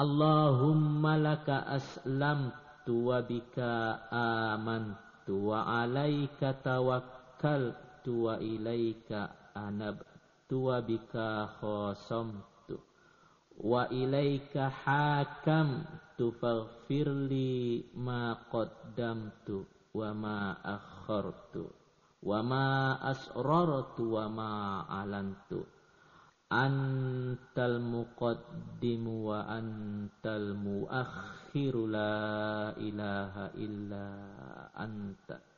Allahumma laka aslamtu wa bika amantu wa alaika tawakkaltu wa ilaika anabtu wa bika khasamtu wa ilaika hakamtu faghfirli ma qaddamtu wa ma akhartu wa ma asrartu wa ma alantu antal muqaddimu wa antal muakhiru la ilaha illa anta